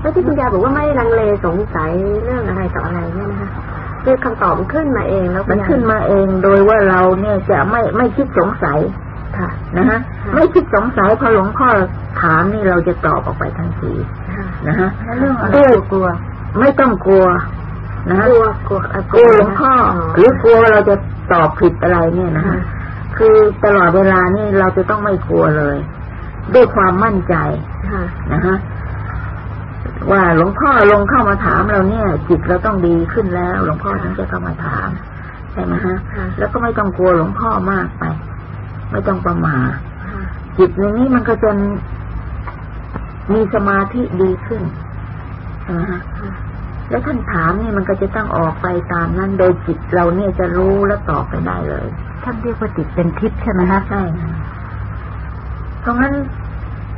แล้วที่คุณยายบอกว่าไม่ลังเลสงสัยเรื่องอะไรต่ออะไรเนี่ยนะคะคือคำตอบมันขึ้นมาเองแล้วมันขึ้นมาเองโดยว่าเราเนี่ยจะไม่ไม่คิดสงสัยค่ะนะฮะไม่คิดสงสัยพอหลวงพ่อถามนี่เราจะตอบออกไปทันทีนะฮะเรื่องอะไรกลัว ไม่ต้องกลัวนะกลัวกลัวกลัวหลวงพ่อหรือกลัวเราจะตอบผิดอะไรเนี่ยนะฮะคือตลอดเวลานี่เราจะต้องไม่กลัวเลย ด้วยความมั่นใจนะฮะ ว่าหลวงพ่อลงเข้ามาถามเราเนี่ย จิตเราต้องดีขึ้นแล้ว หลวงพ่อถึงจะเข้ามาถามใช่ไหมฮะ แล้วก็ไม่ต้องกลัวหลวงพ่อมากไป ไม่ต้องประมาทจิตในนี้มันก็จะมีสมาธิดีขึ้นนะฮะแล้วท่านถามนี่มันก็จะต้องออกไปตามนั้น โดยจิตเราเนี่ยจะรู้และตอบไปได้เลยท่านเรียกว่าจิตเป็นทิพย์ใช่ไหมฮะใช่เพราะงั้น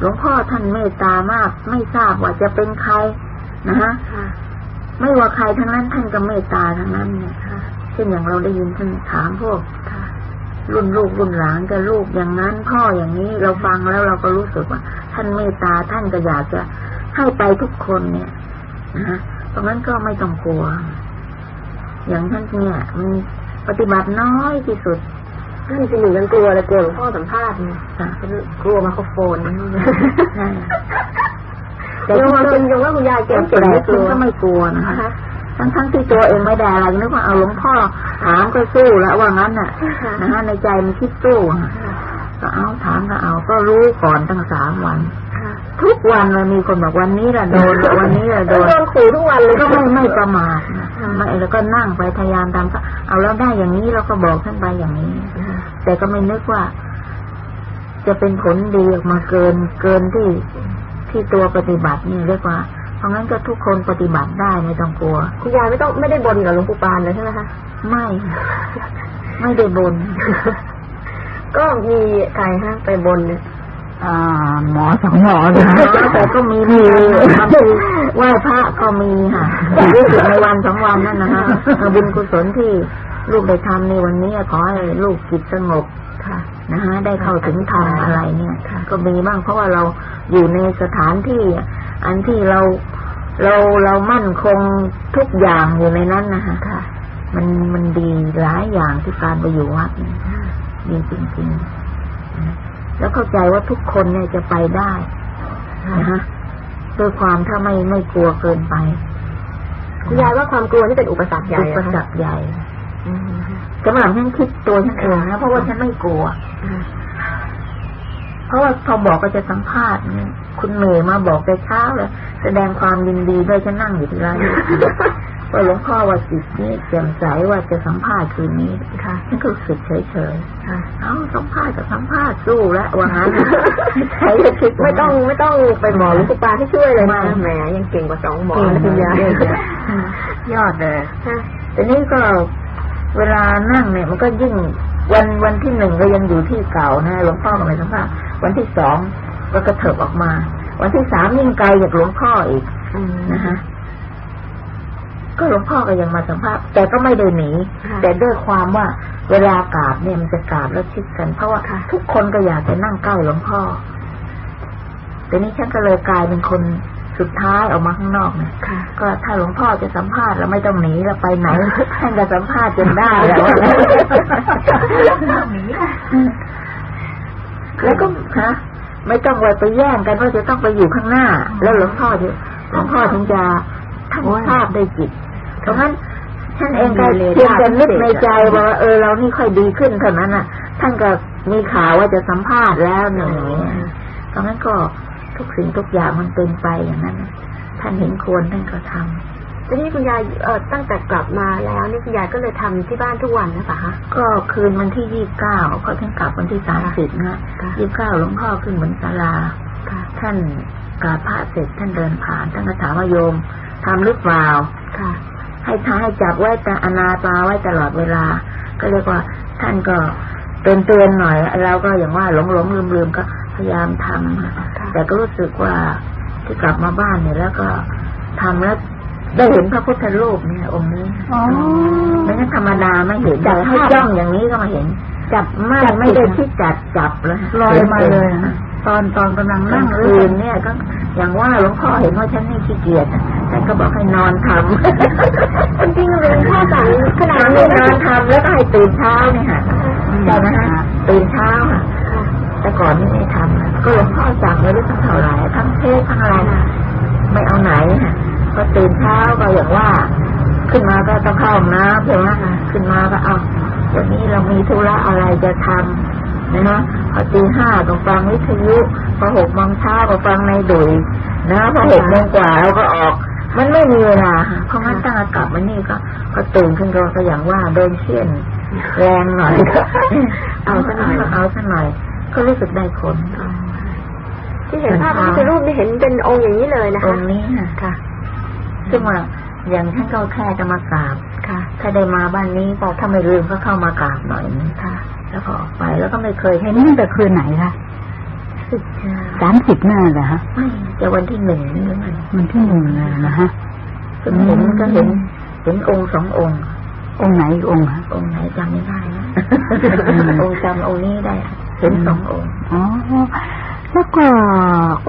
หลวงพ่อท่านเมตตามาก ไม่ทราบว่าจะเป็นใครนะฮะไม่ว่าใครทั้งนั้นท่านก็เมตตาทั้งนั้นเนี่ยเช่นอย่างเราได้ยินท่านถามพวกรุ่นลูกรุ่นหลานกับลูกอย่างนั้น พ่ออย่างนี้เราฟังแล้วเราก็รู้สึกว่า ท่านเมตตาท่านก็อยากจะให้ไปทุกคนเนี่ยนะฮะเพราะงั้นก็ไม่ต้องกลัว อย่างท่านเนี่ยมันปฏิบัติน้อยที่สุด ท่านจะอยู่กันกลัวเลยกลัวหลวงพ่อสัมภาษณ์เนี่ยกลัวมาโครโฟนแต่ที่มันเป็นยังว่าคุณยายเก่งแต่คุณก็ไม่กลัวนะคะทั้งทั้งที่ตัวเองไม่ได้อะไรนึกว่าเอาหลวงพ่อถามก็สู้แล้วว่างั้นน่ะนะฮะในใจมันคิดสู้ก็เอาถามก็เอาก็รู้ก่อนตั้งสามวันทุกวันเลยมีคนบอกวันนี้ละโดนวันนี้ละโดนโดนขู่ทุกวันเลยก็ไม่ไม่ประมาทไม่แล้วก็นั่งไปพยายามทำเอาแล้วได้อย่างนี้เราก็บอกท่านไปอย่างนี้ แต่ก็ไม่นึกว่า จะเป็นผลดีออกมาเกิน เกินที่ที่ตัวปฏิบัตินี่เรียกว่าเพราะงั้นก็ทุกคนปฏิบัติได้ไม่ต้องกลัวคุณยายไม่ต้องไม่ได้บนกับหลวงปู่ปานเลยใช่ไหมคะไม่ ไม่ได้บน ก็มีใครฮะไปบนเนี่ยหมอสองหมอนะแต่ก็มีมีบางทีไหว้พระก็มีค่ะรู้สึกในวันสองวันนั่นนะฮะบุญกุศลที่ ลูกได้ทำในวันนี้ขอให้ลูกจิตสงบนะฮะได้เข้าถึงธรรมอะไรเนี่ยก็มีบ้างเพราะว่าเราอยู่ในสถานที่ อันที่เราเราเรามั่นคงทุกอย่างอยู่ในนั้นนะคะมันมันดีหลายอย่างที่การไปอยู่วัดดีจริงๆ แล้วเข้าใจว่าทุกคนเนี่ยจะไปได้นะฮะด้วยความถ้าไม่ไม่กลัวเกินไปคุณยายว่าความกลัวนี่เป็นอุปสรรคใหญ่อุปสรรคใหญ่ สำหรับฉันคิดตัวฉันเองนะเพราะว่าฉันไม่กลัวเพราะว่าพอบอกก็จะสัมภาษณ์คุณเมย์มาบอกแต่เช้าเลยแสดงความยินดีด้วยฉันนั่งอยู่ที่ร้านว่าหลวงพ่อว่าจิตนี้แจ่มใสว่าจะสัมภาษณ์คืนนี้ค่ะฉันก็รู้สึกเฉยเฉยเอาสัมภาษณ์กับสัมภาษณ์สู้แล้วว่างั้นใช้คิดไม่ต้องไม่ต้องไปหมอหลวงปู่ปาที่ช่วยเลยนะแหมยังเก่งกว่าสองหมอนะคุณยายยอดเลยแต่นี่ก็ เวลานั่งเนี่ยมันก็ยิ่งวันวันที่หนึ่งก็ยังอยู่ที่เก่านะหลวงพ่อก็ไม่สัมภาษณ์วันที่สองก็กระเถิบออกมา วันที่สามยิ่งไกลจากหลวงพ่ออีกนะฮะก็หลวงพ่อก็ยังมาสัมภาษณ์แต่ก็ไม่ได้หนีแต่ด้วยความว่าเวลากราบเนี่ยมันจะกราบแล้วชิดกัน เพราะว่าทุกคนก็อยากจะนั่งใกล้หลวงพ่อแต่นี้ฉันก็เลยกลายเป็นคน สุดท้ายออกมาข้างนอกเนี่ยก็ถ้าหลวงพ่อจะสัมภาษณ์เราไม่ต้องหนีเราไปไหนท่านจะสัมภาษณ์จนได้แล้วแล้วก็ฮะไม่ต้องไปไปแย่งกันว่าจะต้องไปอยู่ข้างหน้า แล้วหลวงพ่อจะหลวงพ่อถึงจะทำภาพได้จิตเพราะงั้นท่านเองก็เพียงแต่นึกในใจว่าเออเรานี่ค่อยดีขึ้นเท่านั้นอะ ท่านก็มีข่าวว่าจะสัมภาษณ์แล้วหนึ่งเพราะงั้นก็ ทุกสิ่งทุกอย่างมันเป็นไปอย่างนั้นท่านเห็นควรท่านก็ทำทีนี้คุณยายเออตั้งแต่กลับมาแล้วนี่คุณยายก็เลยทำที่บ้านทุกวันนะคะฮะก็คืนวันที่ยี่สิบเก้าเขาท่านกลับวันที่สามสิบนะยี่สิบเก้าหลวงพ่อขึ้นเหมือนศาลาท่านกราบพระเสร็จท่านเดินผ่านท่านก็ถามว่าโยมทำหรือเปล่าค่ะให้ท้ายจับไว้แต่อนาปาไว้ตลอดเวลา ก็เรียกว่าท่านก็เตือนเตือนหน่อย เราก็อย่างว่าหลงหลงลืมลืมก็ พยายามทำแต่ก็รู้สึกว่าที่กลับมาบ้านเนี่ยแล้วก็ทำแล้วได้เห็นพระพุทธรูปเนี่ยองค์นี้ไม่ใช่ธรรมดาไม่เห็นแต่ให้จ้องอย่างนี้ก็มาเห็น จับไม่ไม่ได้ที่จัดจับแล้วลอยมาเลยตอนตอนกำลังนั่งคืนเนี่ยก็อย่างว่าหลวงพ่อเห็นว่าฉันนี่ขี้เกียจท่านก็บอกให้นอนทำจริงๆหลวงพ่อสั่งขนาดนี้นอนทำแล้วก็ให้ตื่นเช้าเนี่ยค่ะใช่ไหมฮะตื่นเช้าค่ะแต่ ก่อนนี่ไม่ทำก็หลวงพ่อสั่งไม่รู้ทั้งเท่าไหร่ทั้งเทศทั้งอะไรไม่เอาไหนก็ตื่นเช้าก็อย่างว่า ขึ้นมาก็ต้องเข้าห้องน้ำใช่ไหมขึ้นมาก็เอาวันนี้เรามีธุระอะไรจะทำนะฮะพอตีห้าต้องฟังวิทยุพอหกโมงเช้าก็ฟังในดุยนะพอหกโมงกว่าเราก็ออกมันไม่มีเวลาเพราะงั้นตั้งกลับมานี่ก็ก็ตื่นขึ้นก็อย่างว่าเดินเชี่ยนแรงหน่อยเอาสักหน่อยเอาสักหน่อย ก็รู้สึกได้ผลที่เห็นภาพพระพุทธรูปนี่เห็นเป็นองค์อย่างนี้เลยนะคะองค์นี้ค่ะซึ่งว่าอย่างท่านก็แค่จะมากราบค่ะ ถ้าได้มาบ้านนี้ก็ถ้าไม่ลืมก็เข้ามากราบหน่อยค่ะ แล้วก็ออกไปแล้วก็ไม่เคยเห็นตั้งแต่คืนไหนคะสามสิบหน้าเหรอฮะไม่จะวันที่หนึ่งนี่มัวันที่หนึ่งเลยนะฮะซึ่งเห็นก็เห็นเห็นองค์สององค์ องค์ไหนองค์ฮะองค์ไหนจำไม่ได้นะองค์จำองค์นี้ได้ เห็นสององค์อ๋อแล้วก็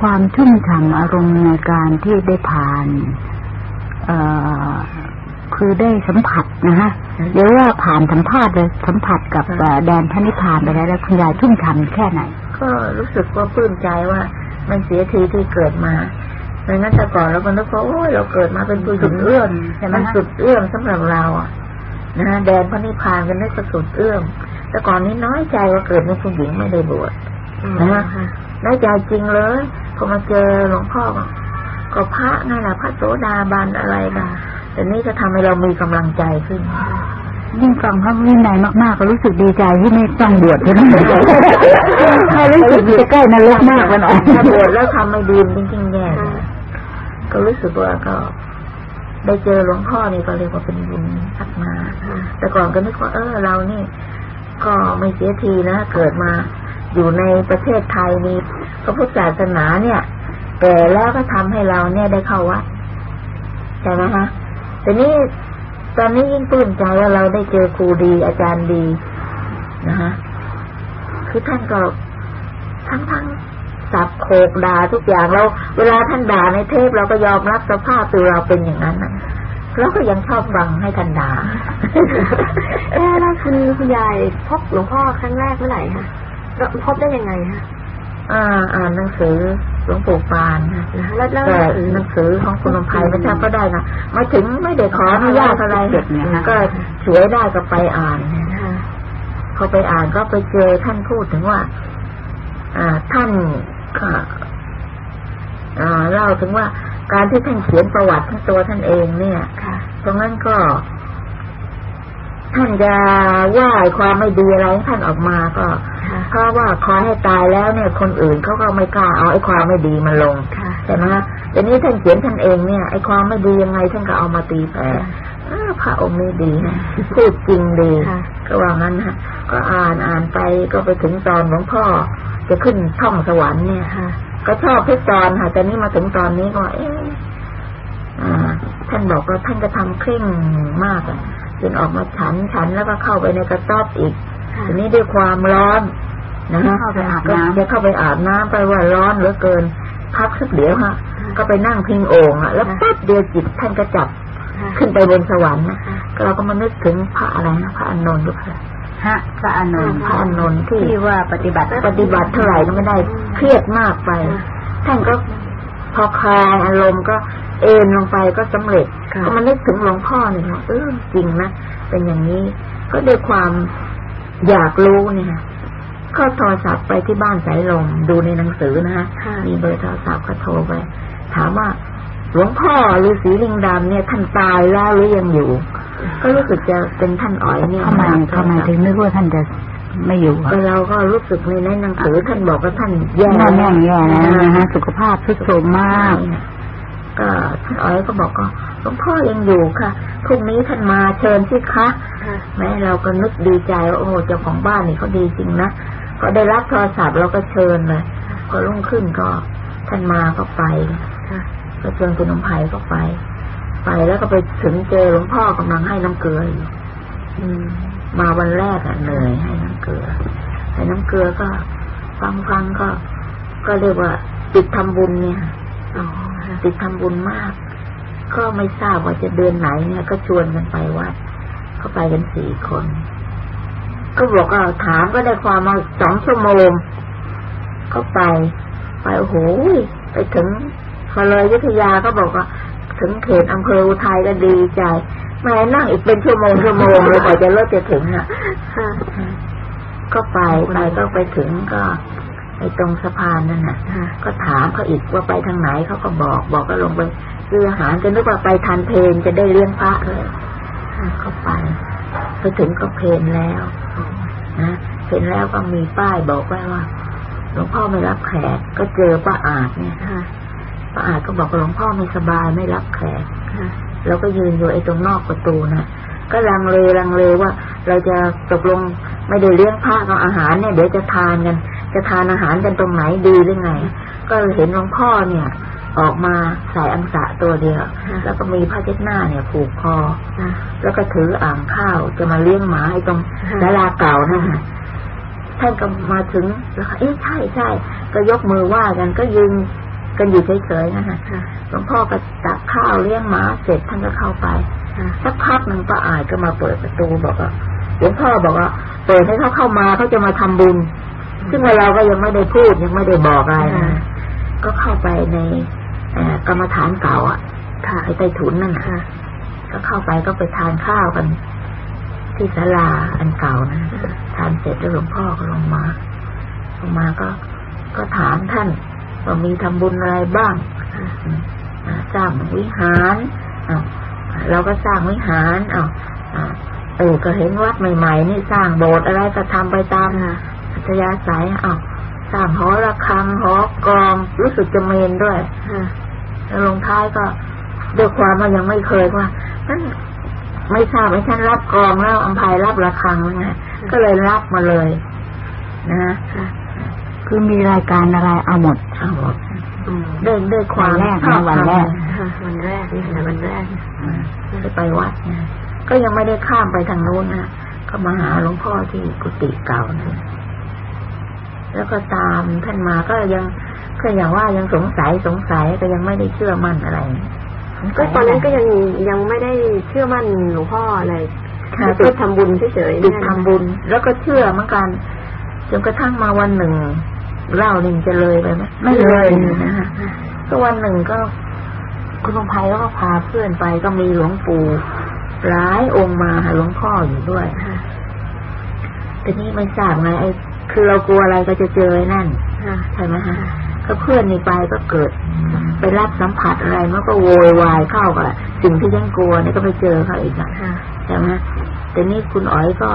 ความชุ่มฉ่ำอารมณ์ในการที่ได้ผ่าน เอ่อคือได้สัมผัสนะฮะเดี๋ยวว่าผ่านสัมภาษณ์เลยสัมผัสกับแดนพระนิพพานไปแล้วแล้วคุณยายชุ่มฉ่ำแค่ไหน ก็รู้สึกว่าปลื้มใจว่า มันเสียทีที่เกิดมาดังนั้นแต่ก่อนเราก็นึกว่าโอ้ยเราเกิดมาเป็นผู้สุดเอื้อมใช่ไหมสุดเอื้อมสำหรับเราอะนะฮะแดนพระนิพพานกันได้สุดเอื้อม แต่ก่อนนี้น้อยใจว่าเกิดเป็นผู้หญิงไม่ได้บวชนะฮะน้อยใจจริงเลยพอมาเจอหลวงพ่อก็พระนั่นแหละพระโสดาบันอะไรกันแต่นี่จะทำให้เรามีกำลังใจขึ้นยิ่งฟังพระวินัยมากๆก็รู้สึกดีใจที่ไม่ต้องบวชเท่านั้นถ้ารู้สึกจะใกล้นรกมากกว่าหน่อยถ้าบวชแล้วทำไม่ดีจริงๆแย่ก็รู้สึกว่าก็ได้เจอหลวงพ่อนี่ก็เรียกว่าเป็นบุญสักมาแต่ก่อนก็นึกว่าเออเรานี่ ก็ไม่เสียทีนะ เกิดมาอยู่ในประเทศไทยนี้พระพุทธศาสนาเนี่ย แต่แล้วก็ทำให้เราเนี่ยได้เข้าวัดใช่ไหมฮะแต่นี่ตอนนี้ยิ่งปลื้มใจว่าเราได้เจอครูดีอาจารย์ดีนะฮะคือท่านก็ทั้งทั้งสับโขกด่าทุกอย่างเรา เวลาท่านด่าในเทพเราก็ยอมรับสภาพตัวเราเป็นอย่างนั้นนะ เราก็ยังชอบฟังให้ท่านด่าเออแล้วคุณคุณยายพบหลวงพ่อครั้งแรกเมื่อไหร่คะพบได้ยังไงคะอ่าอ่านหนังสือหลวงปู่ปานนะแต่หนังสือของคุณลมไพไม่ทราบก็ได้นะมาถึงไม่ได้ขออนุญาตอะไรก็ช่วยได้ก็ไปอ่านเขาไปอ่านก็ไปเจอท่านพูดถึงว่า อ่าท่านค่ะอ่าเล่าถึงว่า การที่ท่านเขียนประวัติทั้งตัวท่านเองเนี่ยตรงนั้นก็ ท่านจะว่าความไม่ดีอะไรท่านออกมาก็เพราะว่าคอยให้ตายแล้วเนี่ย คนอื่นเขาก็ไม่กล้าเอาไอ้ความไม่ดีมาลงใช่ไหมแต่นี้ท่านเขียนท่านเองเนี่ยไอ้ความไม่ดียังไงท่านก็เอามาตีแปรพระองค์นี้ดีนะพูดจริงดีก็ว่างั้นฮะก็อ่านอ่านไปก็ไปถึงตอนหลวงพ่อจะขึ้นท่องสวรรค์เนี่ย ก็ชอบทุกตอนค่ะแต่นี่มาถึงตอนนี้ก็เอ๊ะท่านบอกว่าท่านจะทำเคร่งมากอะจนออกมาฉันฉันแล้วก็เข้าไปในกระต๊อบอีกทีนี้ด้วยความร้อนนะฮะเข้าไปอาบน้ำจะเข้าไปอาบน้ำไปว่าร้อนเหลือเกินพักสักเดี๋ยวฮะก็ไปนั่งพิงโอ่งอะแล้วปั๊บเดียวจิตท่านก็จับขึ้นไปบนสวรรค์นะเราก็มานึกถึงพระอะไรนะพระอนนท์ด้วยฮะ พระอนนท์พระอนนท์ที่ว่าปฏิบัติปฏิบัติเท่าไหร่ก็ไม่ได้เครียดมากไป ท่านก็พอคลายอารมณ์ก็เอ็นลงไปก็สำเร็จก็มานึกถึงหลวงพ่อเนี่ยเออจริงนะเป็นอย่างนี้ ก็ด้วยความอยากรู้เนี่ยก็โทรศัพท์ไปที่บ้านสายลมดูในหนังสือนะฮะมีเบอร์โทรศัพท์ก็โทรไป ถามว่า หลวงพ่อฤาษีลิงดำเนี่ยท่านตายแล้วหรือยังอยู่ ก็รู้สึกจะเป็นท่านอ๋อยเนี่ยทำไมทำไมถึงนึกว่าท่านจะไม่อยู่ก็เราก็รู้สึกในหนังสือท่านบอกว่าท่านแย่แย่แย่นะฮะสุขภาพทุดโทรมมาก ก็ท่านอ๋อยก็บอกก็หลวงพ่อยังอยู่ค่ะพรุ่งนี้ท่านมาเชิญสิคะแม้เราก็นึกดีใจว่าโอ้เจ้าของบ้านนี่เขาดีจริงนะก็ได้รับโทรศัพท์เราก็เชิญเลยพอรุ่งขึ้นก็ท่านมาก็ไป ก็เชิญคุณน้ำไผ่ก็ไป ไปแล้วก็ไปถึงเจอหลวงพ่อกำลังให้น้ำเกลืออยู่มาวันแรกอะเหนื่อยให้น้ำเกลือให้น้ำเกลือก็ฟังฟังก็ ก็เรียกว่าปิดทำบุญเนี่ยติดทำบุญมาก ก็ไม่ทราบว่าจะเดือนไหนเนี่ย ก็ชวนกันไปวัดเขาไปกันสี่คน ก็บอกว่าถามก็ได้ความมาสองชั่วโมงก็ไป ไปโอ้โหไปถึง พอเลยยุทธยาก็บอกว่า ถึงเขตอำเภออุทัยก็ดีใจแม่นั่งอีกเป็นชั่วโมงชั่วโมงเลยกว่าจะเลิกจะถึงอะก็ไปไปก็ไปถึงก็ไอ้ตรงสะพานนั่นน่ะ ก็ถามเขาอีกว่าไปทางไหนเขาก็บอก บอกก็ลงไปซื้ออาหารจะนึกว่าไปทานเพลนจะได้เลี้ยงพระเลยเขาไปไปถึงก็เพลนแล้วนะเพลนแล้วก็มีป้ายบอกไว้ว่าหลวงพ่อไม่รับแขกก็เจอป้าอาจเนี่ย ป้าอาจก็บอกว่าหลวงพ่อไม่สบายไม่รับแขกเราก็ยืนอยู่ไอ้ตรงนอกประตูนะก็ลังเลลังเลว่า เราจะตกลงไม่ได้เลี้ยงพระกับอาหารเนี่ยเดี๋ยวจะทานกัน จะทานอาหารกันตรงไหนดีหรือไง ก็เห็นหลวงพ่อเนี่ย ออกมาใส่อังสะตัวเดียว แล้วก็มีผ้าเช็ดหน้าเนี่ยผูกคอแล้วก็ถืออ่างข้าวจะมาเลี้ยงหมาให้ตรงศาลาเก่านั่นค่ะท่านก็มาถึงแล้วเอ๊ะใช่ใช่ก็ยกมือไหว้กันก็ยืน กันอยู่เฉยๆนะคะหลวงพ่อก็ตักข้าวเลี้ยงหมาเสร็จท่านก็เข้าไปสักพักหนึ่งป้าอายก็มาเปิดประตูบอกว่าหลวงพ่อบอกว่าเปิดให้เขาเข้ามาเขาจะมาทำบุญ ซึ่งเราก็ยังไม่ได้พูดยังไม่ได้บอกอะไรนะก็เข้าไปในกรรมฐานเก่าอะค่ะไอ้ใต้ถุนนั่นค่ะ ก็เข้าไปก็ไปทานข้าวกัน ที่ศาลาอันเก่านะทานเสร็จแล้วหลวงพ่อก็ลงมาลงมาก็ก็ถามท่าน ว่ามีทำบุญอะไรบ้างสร้างวิหารเราก็สร้างวิหารเอาเออก็เห็นวัดใหม่ๆนี่สร้างโบสถ์อะไรก็ทำไปตามอัธยาศัยอ้าวสร้างหอระฆังหอกรองรู้สึกจะเมนด้วยแล้วลงท้ายก็ด้วยความว่ายังไม่เคยว่าท่านไม่ทราบไอ้ท่านรับกรองแล้วอัมพายรับระฆังแล้วไงก็เลยรับมาเลย นะ คือมีรายการอะไรเอาหมดเอาหมดได้ได้ความแรกวันแรกวันแรกนี่วันแรกจะไปวัดนะก็ยังไม่ได้ข้ามไปทางโน้นนะก็มาหาหลวงพ่อที่กุฏิเก่านะแล้วก็ตามท่านมาก็ยังก็อย่างว่ายังสงสัยสงสัยก็ยังไม่ได้เชื่อมั่นอะไรก็ตอนนั้นก็ยังยังไม่ได้เชื่อมั่นหลวงพ่ออะไรค่ะติดทำบุญเฉยๆติดทำบุญ แล้วก็เชื่อเหมือนกันจนกระทั่งมาวันหนึ่ง เล่าหนึ่งจะเลยไปไหมไม่เลยนะคะก็วันหนึ่งก็ คุณลงภัยก็พาเพื่อนไปก็มีหลวงปู่หลายองค์มาหาหลวงพ่ออยู่ด้วยแต่นี่ไม่ทราบไงไอ้คือเรากลัวอะไรก็จะเจอนั่นใช่ไหมฮะก็เพื่อนนี่ไปก็เกิด ไปรับสัมผัสอะไรมันก็โวยวายเข้ากับสิ่งที่ยังกลัวนี่ก็ไปเจอเขาอีกอะใช่ไหมแต่นี่คุณอ๋อยก็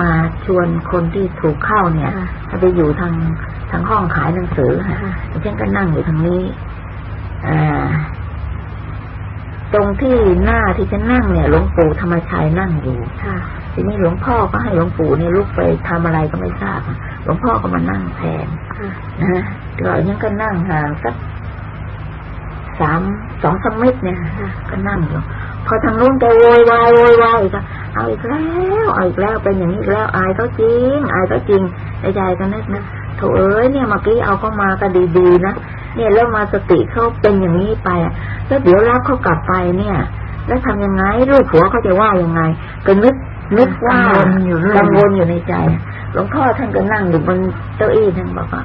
มาชวนคนที่ถูกเข้าเนี่ยถ้าไปอยู่ทางทางห้องขายหนังสือค่ะฉันก็นั่งอยู่ทางนี้อ่าตรงที่หน้าที่ฉันนั่งเนี่ยหลวงปู่ธรรมชัยนั่งอยู่ทีนี้หลวงพ่อก็ให้หลวงปู่เนี่ยลุกไปทำอะไรก็ไม่ทราบหลวงพ่อก็มานั่งแทนนะเรายังก็นั่งห่างสักสามสองสมิตเนี่ยก็นั่งอยู่ พอทางนู้นแกโวยวายโวยวายก็เอาอีกแล้วเอาอีกแล้วเป็นอย่างนี้แล้วอายเขาจริงอายเขาจริงในใจกันนึกนะโถเอ้ยเนี่ยเมื่อกี้เอาเข้ามาก็ดีๆนะเนี่ยแล้วมาสติเขาเป็นอย่างนี้ไปแล้วเดี๋ยวรับเขากลับไปเนี่ย แล้วทำยังไงลูกผัวเขาจะว่ายังไง ก็นึกนึกว่ากังวลอยู่ในใจหลวงพ่อท่านก็นั่งอยู่บนเก้าอี้ท่านบอกว่า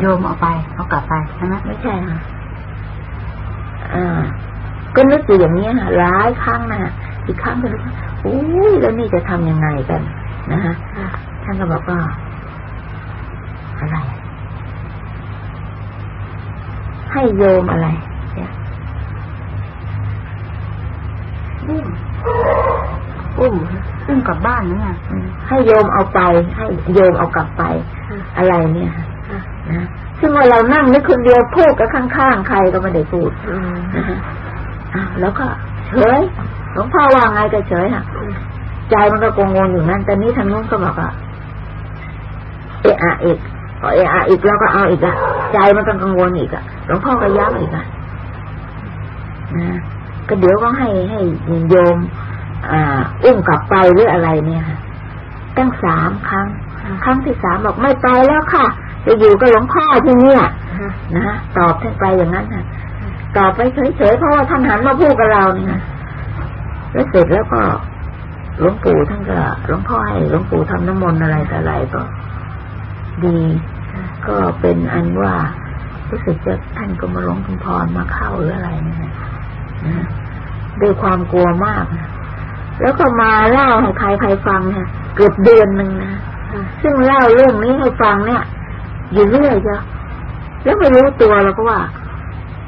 โยมเอาไปเอากลับไปใช่ไหมไม่ใช่ค่ะ อ่า ก็นึกอยู่อย่างนี้ค่ะหลายครั้งนะอีกครั้งก็นึกโอ้ยแล้วนี่จะทำยังไงกันนะฮะท่านก็บอกว่าอะไร ให้โยมอะไรเนี่ยอุ้มอุ้มอุ้มกลับบ้านเนี่ยให้โยมเอาไป ให้โยมเอากลับไป อะไรเนี่ยนะ ซึ่งว่าเรานั่งนึกคนเดียวพูดกับข้างๆใครก็ไม่ได้พูดนะฮะแล้วก็เฉยหลวงพ่อว่าไงก็เฉยค่ะใจมันก็กังวลอยู่นั่นแต่นี้ทางนู้นก็บอกว่าเอะอะอีกพอเอะอะอีกแล้วก็เอาอีกอะใจมันก็กังวลอีกอะหลวงพ่อก็ย้ำอีกอะนะก็เดี๋ยวก็ให้ให้โยมอ่าอุ้มกลับไปหรืออะไรเนี่ยตั้งสามครั้ง ครั้งที่สามบอกไม่ไปแล้วค่ะ จะอยู่กับหลวงพ่อที่เนี่ยนะตอบท่านไปอย่างนั้นนะตอบไปเฉยๆเพราะว่าท่านหันมาพูดกับเราเนี่ยแล้วเสร็จแล้วก็หลวงปู่ท่านก็หลวงพ่อให้หลวงปู่ทำน้ำมนต์อะไรแต่อะไรก็ ดี ก็เป็นอันว่ารู้สึกจะท่านก็มาลงคุณพรมาเข้าหรืออะไรนะนะด้วยความกลัวมากนะแล้วก็มาเล่าให้ใครใครฟังเนี่ยเกือบเดือนหนึ่งนะซึ่งเล่าเรื่องนี้ให้ฟังเนี่ย อยู่เรื่อยจ้ะแล้วไม่รู้ตัวเราก็ว่า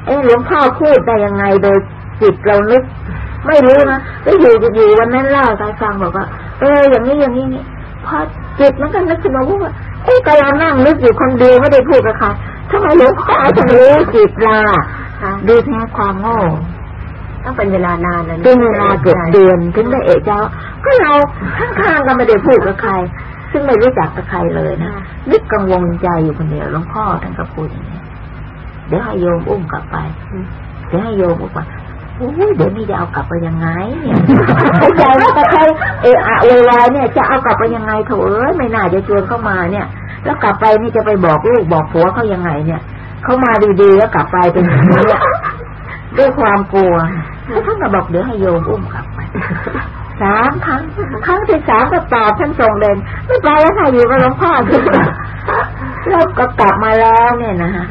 เออหลวงพ่อพูดได้ยังไงโดยจิตเรานึกไม่รู้นะแล้วอยู่อยู่วันนั้นเล่าใครฟังบอกว่า เอออย่างนี้อย่างนี้นี่พอจิตมันก็นึกขึ้นมาว่าเอ้ก็เรานั่งนึกอยู่คนเดียวไม่ได้พูดกับใครทำไมหลวงพ่อถึงรู้จิตเราดูแท้ความโง่ต้องเป็นเวลานานแล้วเป็นเวลาเกือบเดือนถึงได้เอะใจว่าก็เราข้างๆกันไม่ได้พูดกับใคร ซึ่งไม่รู้จักกับใครเลยนะนึกกังวลใจอยู่คนเดียวหลวงพ่อท่านก็พูดอย่างนี้เดี๋ยวให้โยมอุ้มกลับไปเดี๋ยวให้โยมอุ้มไปโอ้ยเดี๋ยวนี้จะเอากลับไปยังไงเนี่ยใจว่าแต่ใครเอะอะเวลาเนี่ยจะเอากลับไปยังไงเถอะเอ้ยไม่น่าจะชวนเข้ามาเนี่ย แล้วกลับไปนี่จะไปบอกลูกบอกผัวเขายังไงเนี่ยเขามาดีๆแล้วกลับไปเป็นอย่างนี้ด้วยความกลัวท่านก็บอกเดี๋ยวให้โยมอุ้มกลับไป สามครั้งครั้งที่สามก็ตอบท่านส่งเดินไม่ไปแล้วค่ะอยู่กับหลวงพ่อแล้วก็กลับมาแล้วเนี่ยนะฮะ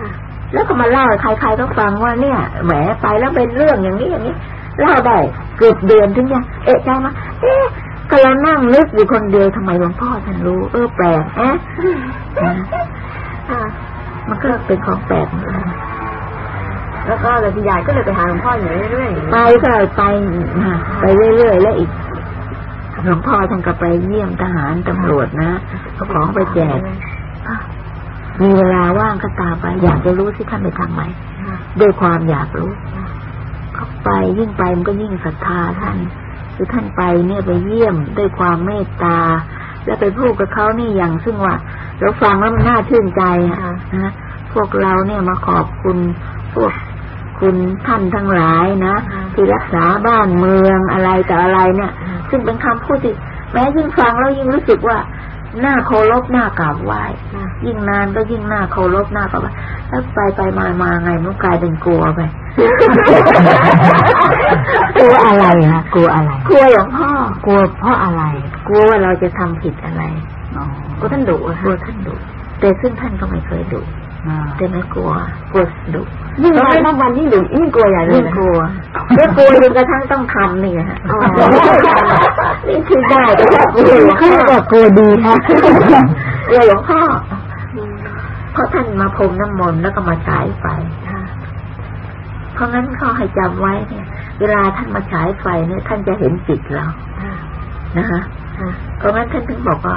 แล้วก็มาเล่าให้ใครๆต้องฟังว่าเนี่ยแหมไปแล้วเป็นเรื่องอย่างนี้อย่างนี้เล่าได้เกือบเดือนถึงยังเอ๊ะใจมาเอ๊ะก็เรานั่งนึกอยู่คนเดียวทำไมหลวงพ่อท่านรู้ เออแปลกเอ๊ะมันก็เป็นของแปลกแล้วก็เลยพี่ใหญ่ก็เลยไปหาหลวงพ่ออยู่เรื่อยๆไปก็ไปไปเรื่อยๆแล้วอีก หลวงพ่อท่านก็ไปเยี่ยมทหารตำรวจนะเขาของไปแจกมีเวลาว่างก็ตามไป อยากจะรู้ที่ท่านไปทำไหมด้วยความอยากรู้เขาไปยิ่งไปมันก็ยิ่งศรัทธาท่านคือท่านไปเนี่ยไปเยี่ยมด้วยความเมตตา แล้วไปพูดกับเขานี่อย่างซึ่งว่าเราฟังแล้วมันน่าชื่นใจนะพวกเราเนี่ยมาขอบคุณพวกคุณท่านทั้งหลายนะที่รักษาบ้านเมืองอะไรแต่อะไรเนี่ย ซึ่งเป็นคำพูดที่แม้ยิ่งฟังแล้วยิ่งรู้สึกว่าหน้าเคารพหน้ากราบไหว้ยิ่งนานก็ยิ่งหน้าเคารพหน้ากราบไหว้แล้วไปไปมามาไงมันกลายเป็นกลัวไปกลัวอะไรนะกลัวอะไร กลัวหลวงพ่อกลัวเพราะอะไร กลัวว่าเราจะทำผิดอะไรกลัวท่านดุกลัวท่านดุแต่ซึ่งท่านก็ไม่เคยดุ แต่ไม่กลัวกลัวดุยิ่งวันนับวันยิ่งดุยิ่งกลัวใหญ่เลยยิ่งกลัวไม่กลัวจนกระทั่งต้องทำนี่ฮะนี่คือได้แต่ว่ากลัวเขาบอกกลัวดีค่ะกลัวหลวงพ่อเพราะท่านมาพรมน้ำมนต์แล้วก็มาฉายไฟเพราะงั้นเขาให้จำไว้เนี่ย เวลาท่านมาฉายไฟเนี่ย ท่านจะเห็นจิตเรานะคะเพราะงั้นท่านถึงบอกว่า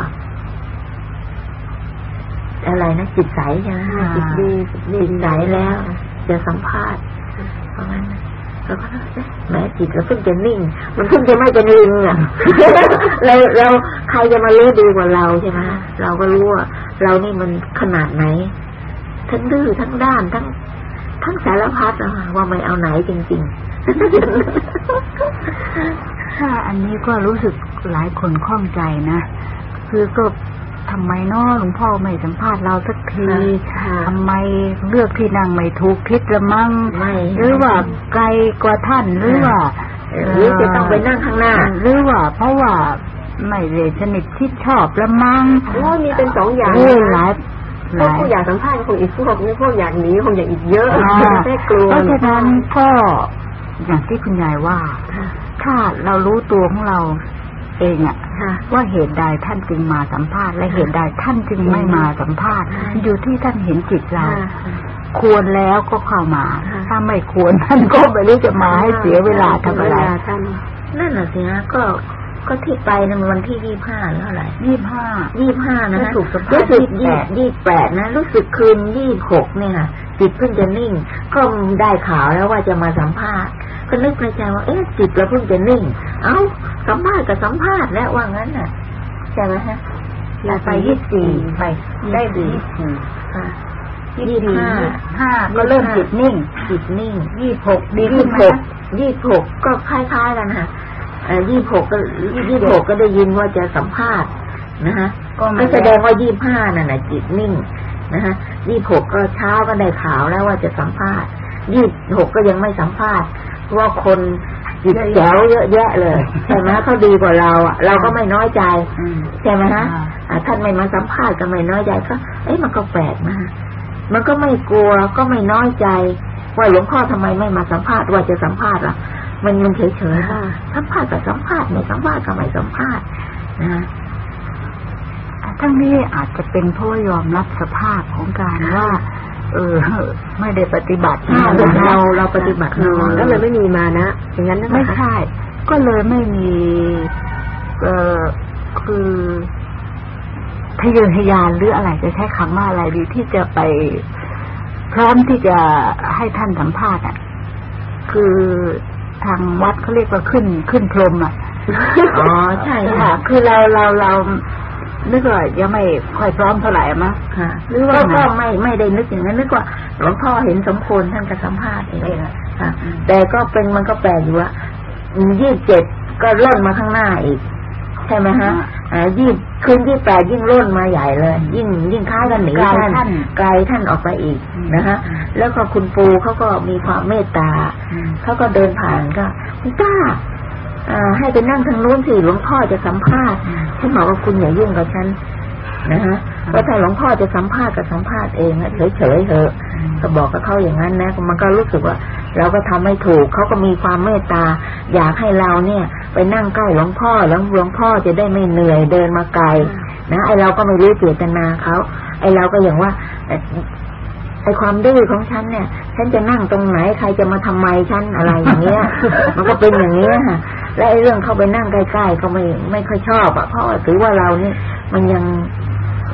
อะไรนะจิตใสใช่ไหมจิตดีจิตใสแล้วจะสัมภาษณ์เพราะงั้นเราก็แม้จิตเราเพิ่งจะนิ่ง มันเพิ่งจะไม่จะนิ่งอะเราเราใครจะมารู้ดีกว่าเราใช่ไหมเราก็รู้ว่าเรานี่มันขนาดไหน ทั้งดื้อทั้งด้านทั้งทั้งสารพัดอะว่าไม่เอาไหนจริงๆถ้าอันนี้ก็รู้สึกหลายคนข้องใจนะ คือก็ ทำไมเนาะหลวงพ่อไม่สัมภาษณ์เราสักทีทำไมเลือกที่นั่งไม่ถูกทิศละมั่งหรือว่าไกลกว่าท่านหรือว่าหรือจะต้องไปนั่งข้างหน้า หรือว่า เพราะว่าไม่เลยชนิดที่ชอบละมั่งโอ้มีเป็นสองอย่างหลายพวกผู้อยากสัมภาษณ์คงอีกพวกนี้พวกอยากหนีคงอยากอีกเยอะแค่กลัวเพราะฉะนั้นก็อย่างที่คุณยายว่า ถ้าเรารู้ตัวของเราเองอะ ว่าเหตุใดท่านจึงมาสัมภาษณ์ และเหตุใดท่านจึงไม่มาสัมภาษณ์ อยู่ที่ท่านเห็นจิตเราควรแล้วก็เข้ามา ถ้าไม่ควรท่านก็ไม่รู้จะมาให้เสียเวลาทำอะไรนั่นแหละสิฮะก็ ก็ที่ไปในวันที่ยี่ห้าแล้วอะไรยี่ห้ายี่ห้านะถูกสัมภาษณ์ยี่ยี่แปดนะ รู้สึกคืนยี่หกเนี่ยจิตเพิ่งจะนิ่ง ก็ได้ข่าวแล้วว่าจะมาสัมภาษณ์ ก็นึกในใจว่าเอ๊ะจิตเราเพิ่งจะนิ่ง เอ้าสัมภาษณ์กับสัมภาษณ์แล้วว่างั้นน่ะใช่ไหมฮะเราไปยี่สี่ไปได้ดียี่ห้าห้าก็เริ่มจิตนิ่ง จิตนิ่งยี่หกดีขึ้นไหมยี่หกก็คล้ายๆกันค่ะ ยี่หกก็ยี่หกก็ได้ยินว่าจะสัมภาษณ์นะฮะก็แสดงว่ายี่ห้านั่นแหะจิตนิ่งนะฮะยี่หกก็เช้าก็ได้ข่าวแล้วว่าจะสัมภาษณ์ยี่หกก็ยังไม่สัมภาษณ์เพราะว่าคนจิตแจ๋วเยอะแยะเลยใช่ไหมเขาดีกว่าเราอะ เราก็ไม่น้อยใจใช่ไหมฮะท่านไม่มาสัมภาษณ์ก็ไม่น้อยใจก็ เอ้ยมันก็แปลกนะมันก็ไม่กลัวก็ไม่น้อยใจว่าหลวงพ่อทำไมไม่มาสัมภาษณ์ว่าจะสัมภาษณ์ล่ะ มันมันเฉยเฉยสัมภาษณ์กับสัมภาษณ์ไม่สัมภาษณ์ก็ไม่สัมภาษณ์นะทั้งนี้อาจจะเป็นเพราะยอมรับสภาพของการว่าเออ ไม่ได้ปฏิบัติเราเราปฏิบัติน้อยก็เลยไม่มีมานะอย่างนั้นไม่ใช่ก็เลยไม่มี เออคือทะเยอทะยานหรืออะไรจะใช้คำว่าอะไรดีที่จะไปพร้อมที่จะให้ท่านสัมภาษณ์อะ คือ ทางวัดเขาเรียกว่าขึ้นขึ้นพรมอะอ๋อใช่ค่ะ คือเราเราเรานึกว่ายังไม่ค่อยพร้อมเท่าไหร่มั้งค่ะหรือว่าก็ไม่ไม่ได้นึกอย่างนั้นนึกว่าหลวงพ่อเห็นสมควรท่านก็สัมภาษณ์เองค่ะแต่ก็เป็นมันก็แปลอยู่ว่ายี่สิบเจ็ดก็ล่นมาข้างหน้าอีก ใช่ไหมฮะอ่ายิ่งคืนที่แปดยิ่งร่นมาใหญ่เลย ยิ่งยิ่งค้ากันหนีท่านไกลท่านออกไปอีกนะฮะแล้วก็คุณปูเขาก็มีความเมตตาเขาก็เดินผ่านก็คุณต้าให้ไปนั่งทางนู้นสิหลวงพ่อจะสัมภาษณ์ฉันบอกว่าคุณอย่ายุ่งกับฉัน นะฮะว่าถ้าหลวงพ่อจะสัมภาษณ์ก็สัมภาษณ์เองเฉยๆเถอะก็บอกกับเขาอย่างนั้นนะมันก็รู้สึกว่า เราก็ทำไม่ถูกเขาก็มีความเมตตา อยากให้เราเนี่ย ไปนั่งใกล้หลวงพ่อแล้วหลวงพ่อจะได้ไม่เหนื่อยเดินมาไกลนะไอเราก็ไม่รู้เจตนาเขาไอเราก็อย่างว่าไอความดื้อของฉันเนี่ย ฉันจะนั่งตรงไหนใครจะมาทำไมฉันอะไรอย่างเงี้ย มันก็เป็นอย่างเงี้ยค่ะและไอเรื่องเข้าไปนั่งใกล้ๆก็ไม่ไม่ค่อยชอบอะเพราะถือว่าเรานี่มันยัง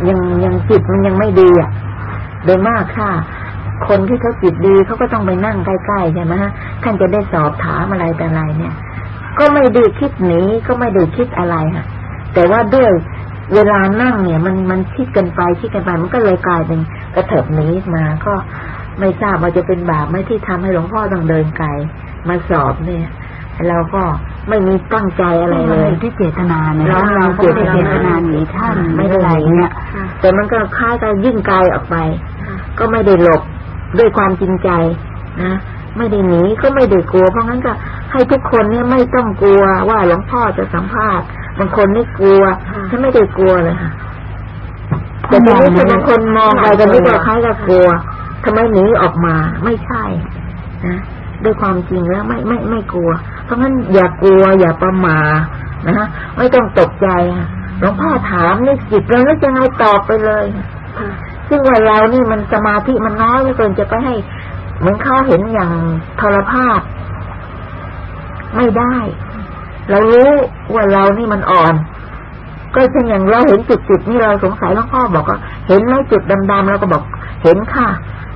ยังยังจิตมันยังไม่ดีอะ โดยมากค่ะ คนที่เขาจิตดีเขาก็ต้องไปนั่งใกล้ๆใช่ไหมฮะท่านจะได้สอบถามอะไรแต่อะไรเนี่ย ก็ไม่ได้คิดหนีก็ไม่ได้คิดอะไรค่ะ แต่ว่าด้วยเวลานั่งเนี่ย มันมันคิดกันไปคิดกันไปมันก็เลยกลายเป็นกระเถิบหนีมาก็ไม่ทราบว่าจะเป็นบาปไหมที่ทำให้หลวงพ่อต้องเดินไกลมาสอบเนี่ย เราก็ไม่มีตั้งใจอะไรเลยที่เจตนาเนี่ยเราเราเจตนาหนีท่านไม่ได้อะไรเนี่ย แต่มันก็คล้ายกับยิ่งไกลออกไป ก็ไม่ได้หลบด้วยความจริงใจนะไม่ได้หนีก็ไม่ได้กลัว เพราะงั้นก็ให้ทุกคนเนี่ยไม่ต้องกลัวว่าหลวงพ่อจะสัมภาษณ์บางคนไม่กลัวถ้าไม่ได้กลัวเลยค่ะแต่ทีนี้บางคนมองไปกันไม่ว่าคล้ายกับกลัวทำไมหนีออกมาไม่ใช่นะด้วยความจริงแล้วไม่ไม่ไม่กลัว เพราะงั้นอย่ากลัวอย่าประมานะฮะไม่ต้องตกใจหลวงพ่อถามนี่จิตเราแล้วจะไงตอบไปเลยซึ่งว่าเรานี่มันสมาธิมันน้อยไม่เกินจะไปให้เหมือนเขาเห็นอย่างทรภาพ ไม่ได้ เรารู้ว่าเรานี่มันอ่อน ก็เช่นอย่างเราเห็นจุดจุดนี่เราสงสัยหลวงพ่อบอกว่าเห็นไหมจุดดำๆเราก็บอกเห็นค่ะ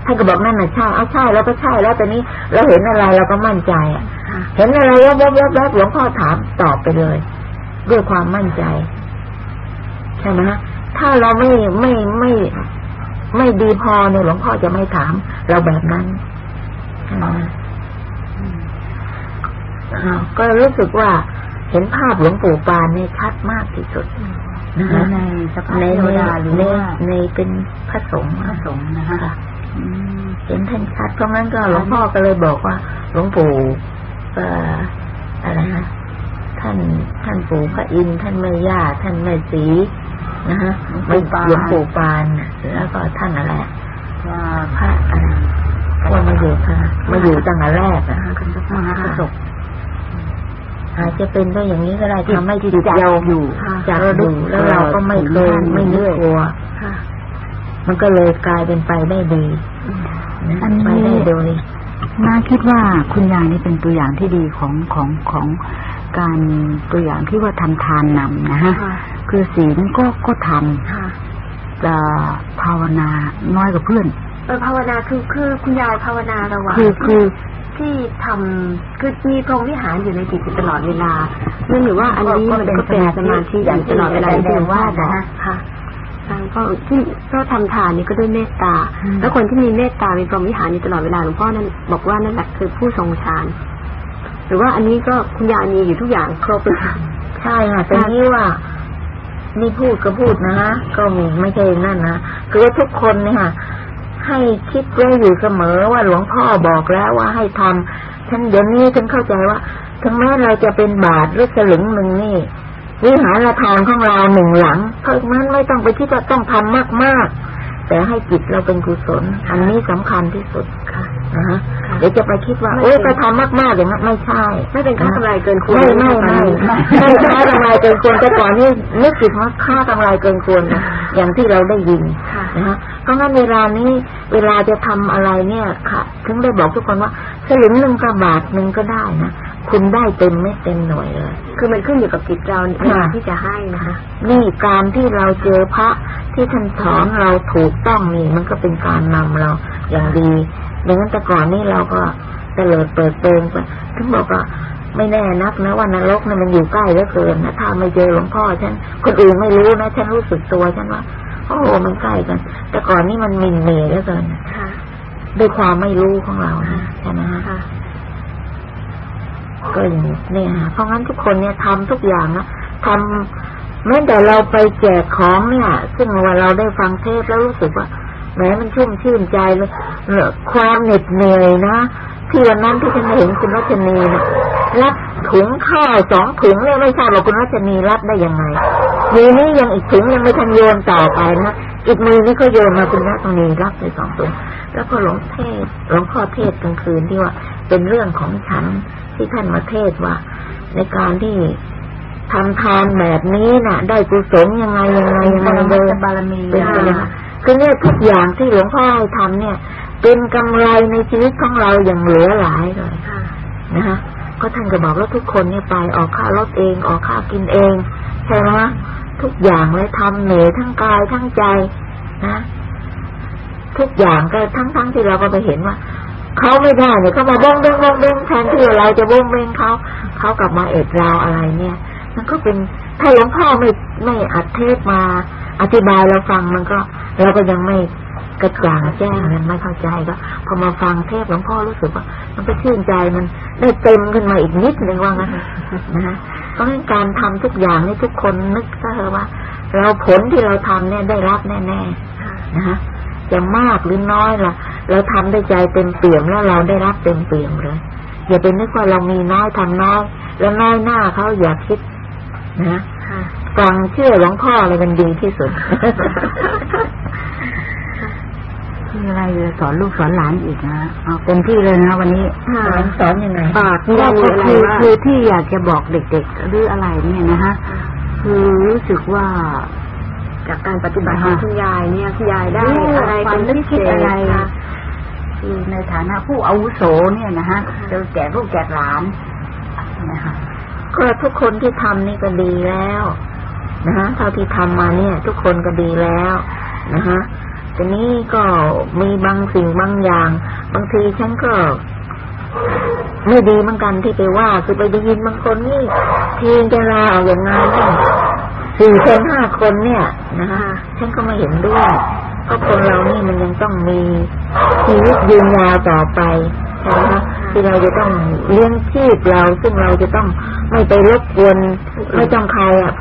ท่านก็บอกนั่นน่ะใช่เอาใช่แล้วก็ใช่แล้วตอนนี้เราเห็นอะไรเราก็มั่นใจอะ เห็นอะไรแล้วแวบๆหลวงพ่อถามตอบไปเลย ด้วยความมั่นใจ ใช่ไหมฮะถ้าเราไม่ไม่ไม่ไม่ดีพอเนี่ยหลวงพ่อจะไม่ถาม เราแบบนั้นก็รู้สึกว่าเห็นภาพหลวงปู่ปานนี่ชัดมากที่สุดนะคะในสภาพเทวดาหรือว่าในเป็นพระสงฆ์พระสงฆ์นะคะ เห็นท่านชัดเพราะงั้นก็หลวงพ่อก็เลยบอกว่าหลวงปู่อะไรนะท่านท่านปู่พระอินท่านแม่ย่าท่านแม่สีนะฮะหลวงปู่ปานแล้วก็ท่านอะไรว่าพระอะไรว่ามาอยู่ค่ะมาอยู่ตั้งแต่แรกนะมหาสกอาจจะเป็นด้วยอย่างนี้ก็ได้ทำให้จิตเราอยู่จากอยู่แล้วเราก็ไม่เคยไม่นึกกลัว มันก็เลยกลายเป็นไปได้ดีอันนี้โดยน่าคิดว่าคุณยายนี่เป็นตัวอย่างที่ดีของของของการตัวอย่างที่ว่าทำทานนำนะฮะคือศีลก็ก็ทำจะภาวนาน้อยกว่าเพื่อนเออภาวนาคือคือคุณยายภาวนาระหว่างคือคือที่ทำคือมีพรหมวิหารอยู่ในจิตตลอดเวลาเนื่องหรือว่าอันนี้มันก็เป็นสมาธิอย่างตลอดเวลาที่ว่านะค่ะ ก็ที่ก็ทำทานนี่ก็ด้วยเมตตา แล้วคนที่มีเมตตามีพรหมวิหารอยู่ตลอดเวลาหลวงพ่อนั้นบอกว่านั่นแหละคือผู้ทรงฌานหรือว่าอันนี้ก็คุณยามีอยู่ทุกอย่างครบเลยใช่ค่ะแต่นี้ว่านี่พูดก็พูดนะฮะก็มีไม่ใช่นั่นนะคือว่าทุกคนเนี่ยค่ะให้คิดไว้อยู่เสมอว่าหลวงพ่อบอกแล้วว่าให้ทำฉันเดี๋ยวนี้ฉันเข้าใจว่าถึงแม้เราจะเป็นบาทหรือสลึงหนึ่งนี่ วิหารทานของเราหนึ่งหลังเพราะนั้นไม่ต้องไปที่จะต้องทำมาก ๆ แต่ให้จิตเราเป็นกุศล อันนี้สำคัญที่สุดค่ะนะฮะเดี๋ยวจะไปคิดว่า โอ้ยไปทำมากๆอย่างนั้นไม่ใช่ ไม่เป็นค่ากำไรเกินควร ไม่ไม่ไม่ไม่ค่ากำไรเกินควรแต่ก่อนนี่นึกถึงว่าค่ากำไรเกินควรนะอย่างที่เราได้ยินนะฮะเพราะงั้นเวลานี้เวลาจะทำอะไรเนี่ยค่ะ ถึงได้บอกทุกคนว่าสลึงหนึ่งกระบาทหนึ่งก็ได้นะ คุณได้เต็มไม่เต็มหน่วยเลยคือมันขึ้นอยู่กับจิตเราในการที่จะให้นะคะนี่การที่เราเจอพระที่ท่านสอนเราถูกต้องนี่มันก็เป็นการนำเราอย่างดีดังนั้นแต่ก่อนนี่เราก็เตลิดเปิดเปิงไปถึงบอกว่าไม่แน่นักนะว่านรกนี่มันอยู่ใกล้เหลือเกินนะถ้าไม่เจอหลวงพ่อฉันคนอื่นไม่รู้นะฉันรู้สึกตัวฉันว่าโอ้โหมันใกล้กัน แต่ก่อนนี่มันมินเมย์เหลือเกินค่ะด้วยความไม่รู้ของเรานะใช่ไหมฮะค่ะ ก็อย่างนี้เนี่ยฮะเพราะงั้นทุกคนเนี่ยทำทุกอย่างนะทำแม้แต่เราไปแจกของเนี่ย ซึ่งว่าเราได้ฟังเทศแล้วรู้สึกว่าแหมมันชุ่มชื่นใจเลยความเหน็ดเหนื่อยนะที่วันนั้นที่ฉันเห็นคุณรัชนีนะรับถุงข้าวสองถุงเนี่ยไม่ทราบว่าคุณรัชนีรับได้ยังไงยีนี้ยังอีกถุงยังไม่ทันโยนต่อไปนะ อีกมือนี่ก็โยนมาคุณรัชนีรับไปสองถุงแล้วก็หลวงเทศหลวงพ่อเทศกลางคืนที่ว่า เป็นเรื่องของฉันที่ท่านมาเทศว่า ในการที่ทำทานแบบนี้น่ะ ได้กุศลยังไงยังไงยังไงเลยบารมีเป็นไปเลยคือเนี่ยทุกอย่างที่หลวงพ่อให้ทำเนี่ย เป็นกำไรในชีวิตของเราอย่างเหลือหลายเลยค่ะนะฮะก็ท่านก็บอกว่าทุกคนเนี่ยไปออกค่ารถเอง ออกค่ากินเองใช่ไหม ทุกอย่างเลยทำเหนื่อยทั้งกายทั้งใจนะทุกอย่างก็ทั้งทั้งที่เราก็ไปเห็นว่าเขาไม่ได้เนี่ยเขามาบ้งเบ้งบ้งเบ้งแทนที่เราจะบ้งเบ้งเขาเขากลับมาเอ็ดเราอะไรเนี่ย มันก็เป็นถ้าหลวงพ่อไม่ไม่อัดเทศมา อธิบายเราฟังมันก็เราก็ยังไม่กระจ่างแจ้งยังไม่เข้าใจก็พอมาฟังเทศหลวงพ่อรู้สึกว่า มันก็ชื่นใจมันได้เต็มขึ้นมาอีกนิดหนึ่งว่างั้นนะ ราะฉะนั้นการทำทุกอย่างนี่ทุกคนนึกซะเถอะว่า เราผลที่เราทำเนี่ยได้รับแน่ๆนะฮะจะมากหรือน้อยล่ะ เราทำได้ใจเต็มเปี่ยมแล้วเราได้รับเต็มเปี่ยมเลยอย่าเป็นนึกว่าเรามีน้อยทำน้อยแล้วน้อยหน้าเขาอย่าคิดนะค่ะฟังเชื่อหลวงพ่อเลยมันดีที่สุด มีอะไรจะสอนลูกสอนหลานอีกนะเอาเต็มที่เลยนะวันนี้ค่ะสอนยังไงบาทก็คือคือที่อยากจะบอกเด็กๆหรืออะไรเนี่ยนะฮะคือรู้สึกว่าจากการปฏิบัติของคุณยายเนี่ยคุณยายได้อะไรควาเป็มนนึกพิคิดเศษอะไรคะคือในฐานะผู้อาวุโสเนี่ยนะฮะจะแจกลูกแจกหลานนะคะก็ทุกคนที่ทำนี่ก็ดีแล้วนะฮะเท่าที่ทำมาเนี่ย ทุกคนก็ดีแล้วนะฮะ ทีนี้ก็มีบางสิ่งบางอย่าง บางทีฉันก็ไม่ดีเหมือนกันที่ไปว่าคือไปได้ยินบางคนนี่เพียงจะลาออกอย่างงานสี่คนห้าคนเนี่ยนะฮะฉันก็ไม่เห็นด้วยเพราะคนเรานี่มันยังต้องมีชีวิตยืนยาวต่อไปใช่ไหมคะที่เราจะต้องเลี้ยงชีพเรา ซึ่งเราจะต้องไม่ไปรบกวนไม่ต้องใครอะ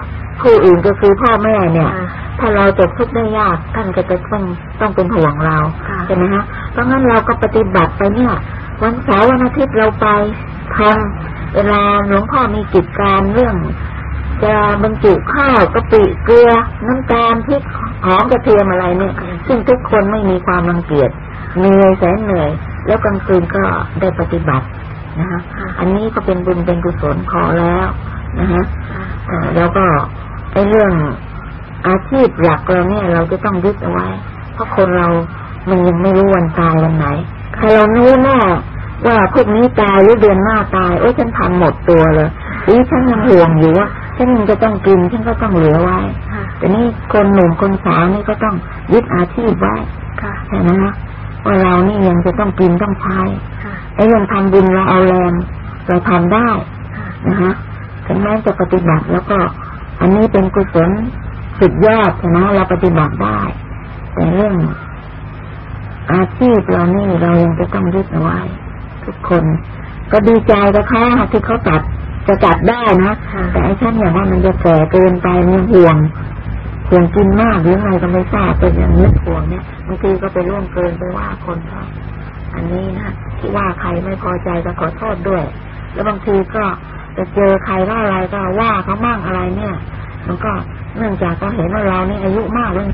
ผู้อื่นก็คือพ่อแม่เนี่ย ถ้าเราตกทุกข์ได้ยากท่านก็จะต้องต้องเป็นห่วงเราค่ะใช่ไหมฮะเพราะงั้นเราก็ปฏิบัติไปเนี่ย วันเสาร์วันอาทิตย์เราไปทำเวลาหลวงพ่อมีกิจการเรื่อง จะบรรจุข้าวกะปิเกลือน้ำตาลพริกหอมกระเทียมอะไรเนี่ย ซึ่งทุกคนไม่มีความรังเกียจเหนื่อยแสนเหนื่อยแล้วกลางคืนก็ได้ปฏิบัตินะฮะอันนี้ก็เป็นบุญเป็นกุศลพอแล้วนะฮะเอ่อแล้วก็ไอ้ เรื่องอาชีพหลักเราเนี่ยเราจะต้องยึดเอาไว้ เพราะคนเรามันยังไม่รู้วันตายวันไหนถ้าเรารู้แน่ว่าพวกนี้ตายหรือเดือนหน้าตาย โอ้ยฉันทำหมดตัวเลยหรือฉันยังห่วงอยู่ว่าฉันยังจะต้องกินฉันก็ต้องเหลือไว้ค่ะแต่นี่คนหนุ่มคนสาวนี่ก็ต้องยึดอาชีพไว้ค่ะใช่ไหมฮะว่าเรานี่ยังจะต้องกินต้องใช้ค่ะไอ้เรื่องทำบุญเราเอาแรงเราทำได้ค่ะนะฮะถึงแม้จะปฏิบัติแล้วก็ อันนี้เป็นกุศลสุดยอดนะเราปฏิบัติได้ แต่เรื่อง อาชีพเรานี่เรายังจะต้องยึดเอาไว้ ทุกคน ก็ดีใจกับเขาค่ะที่เขาตัดจะจัดได้นะค่ะแต่ไอ้ฉันอย่างว่ามันจะแก่เกินไปมันห่วงห่วงกินมากหรือไงก็ไม่ทราบเป็นอย่างนี้ห่วงเนี่ยบางทีก็ไปล่วงเกินไปว่าคนเขาอันนี้นะที่ว่าใครไม่พอใจก็ขอโทษด้วย แล้วบางทีก็ จะเจอใครว่าอะไรก็ว่าเขามั่งอะไรเนี่ย มันก็เนื่องจากเขาเห็นว่าเรานี่อายุมากแล้ว